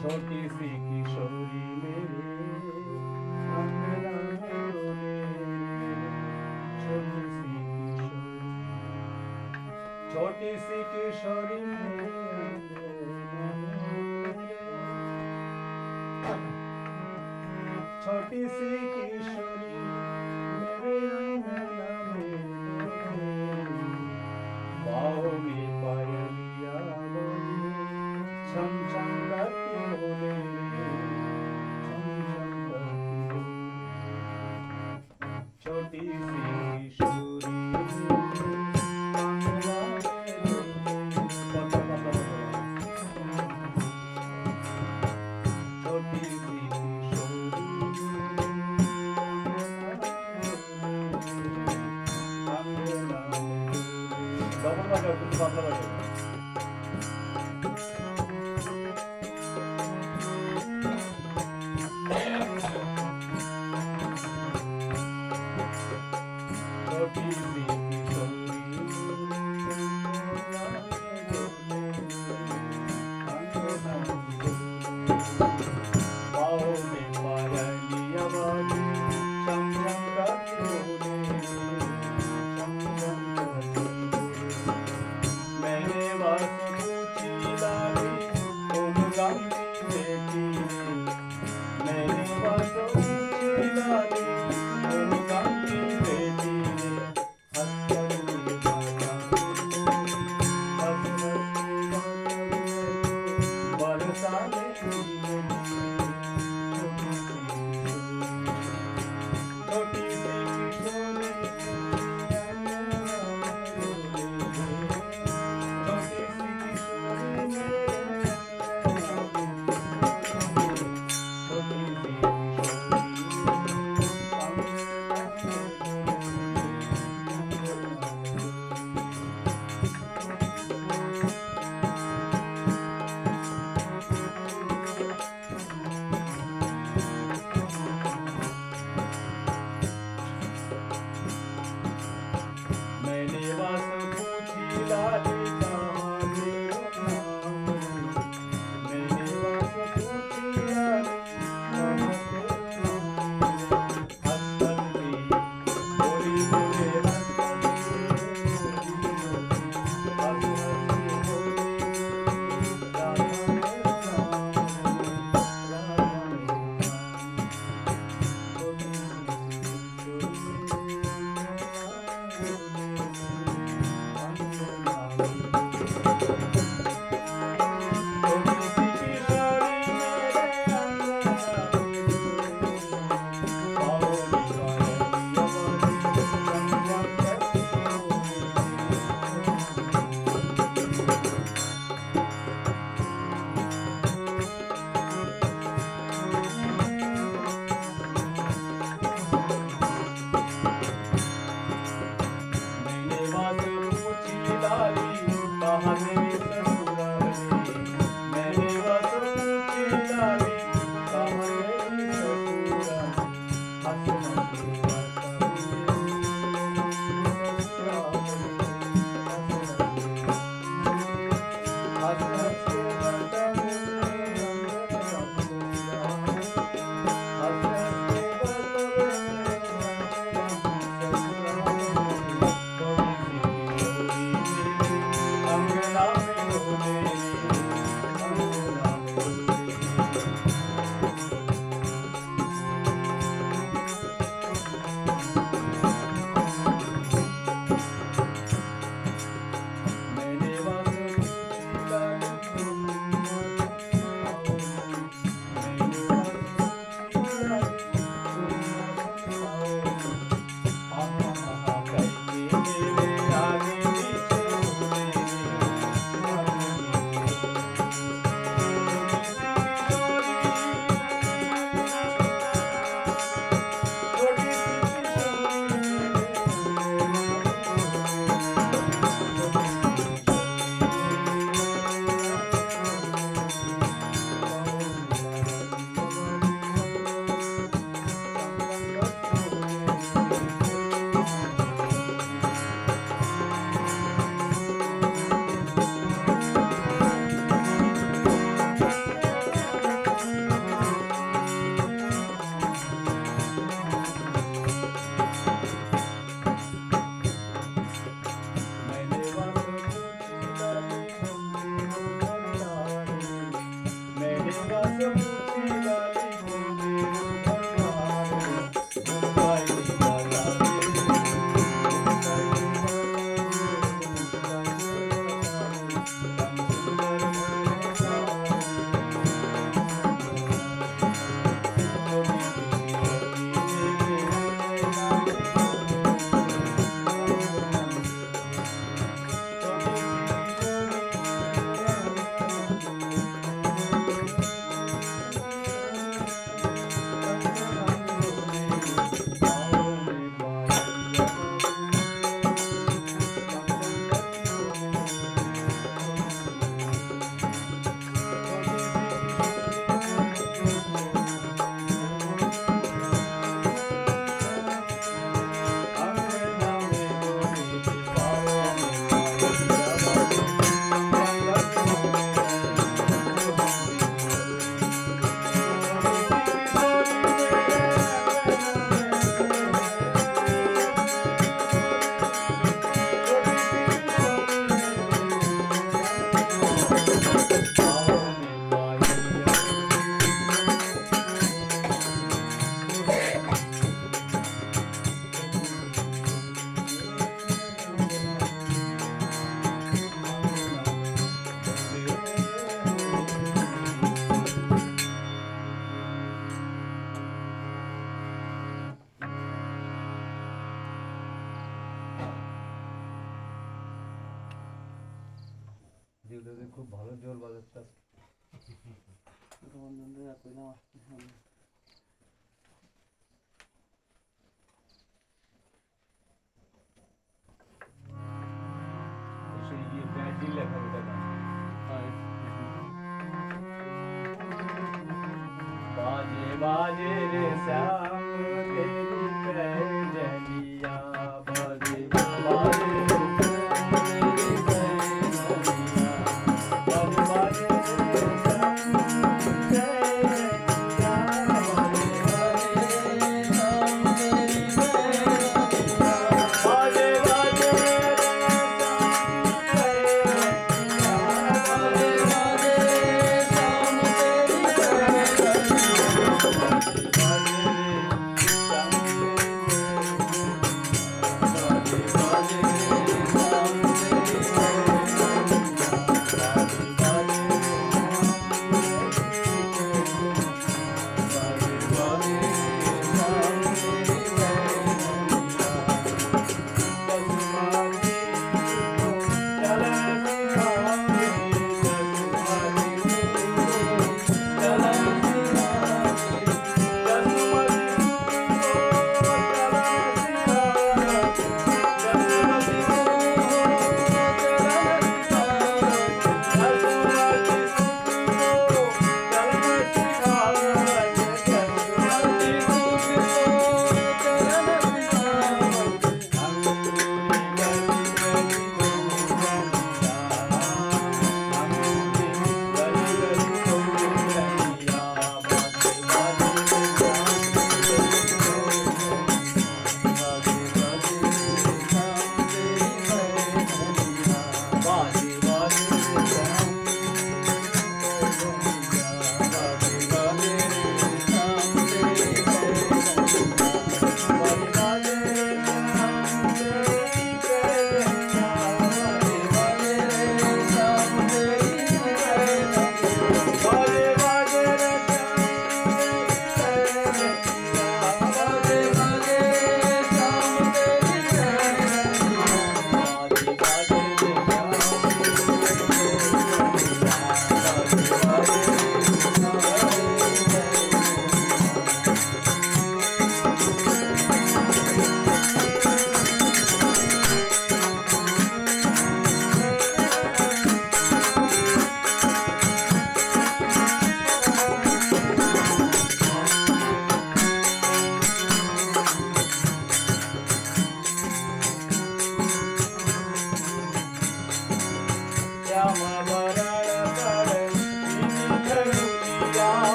ছোটি C কিশোরী মেরে ছোটি C কিশোরী ছোটি C কিশোরী মেরে আঙ্গনা বাহু Música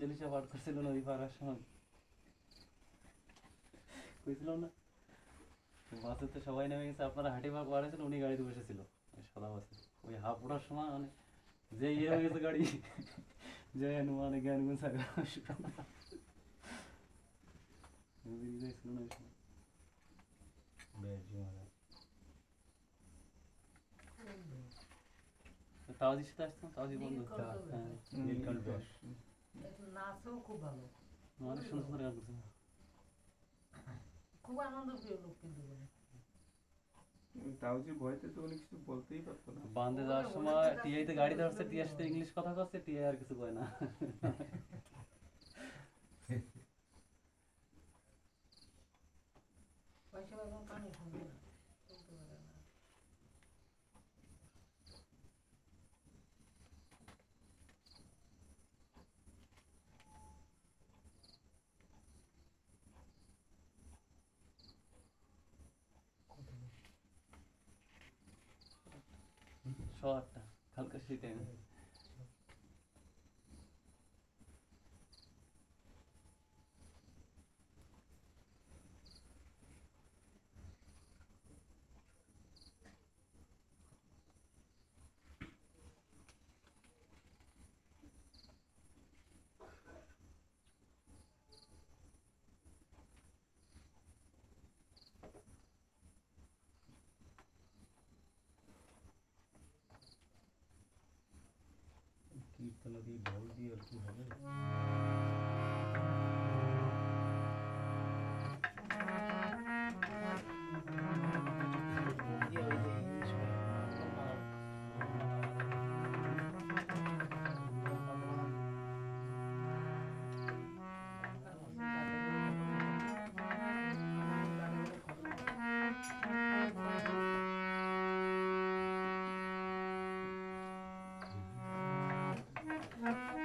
চল্লিশে পার করছিল নদী পার সময় কইছিল না বাসে তো সবাই নেমে গেছে আপনারা হাঁটি পার হয়েছিল উনি গাড়িতে বসেছিল সাদা বাসে ওই হাফ ওঠার সময় মানে যে ইয়ে হয়ে। গেছে গাড়ি যে মানে জ্ঞান গুণ সাগর ছিল না ওই সময় তো তাওজির সাথে আসতাম তাওজি বন্ধু নীলকণ্ঠ নাচও খুব ভালো অনেক সুন্দর সুন্দর গান করছে খুব আনন্দ প্রিয় লোক কিন্তু তাওজি ভয়তে তো উনি কিছু বলতেই পারতো না বান্ধে যাওয়ার সময় টিআইতে গাড়ি ধরছে টিআর সাথে ইংলিশ কথা করছে টিআই আর কিছু কয় না পয়সা 一点。ఇత్తనది బౌల్ ది అడుగు আর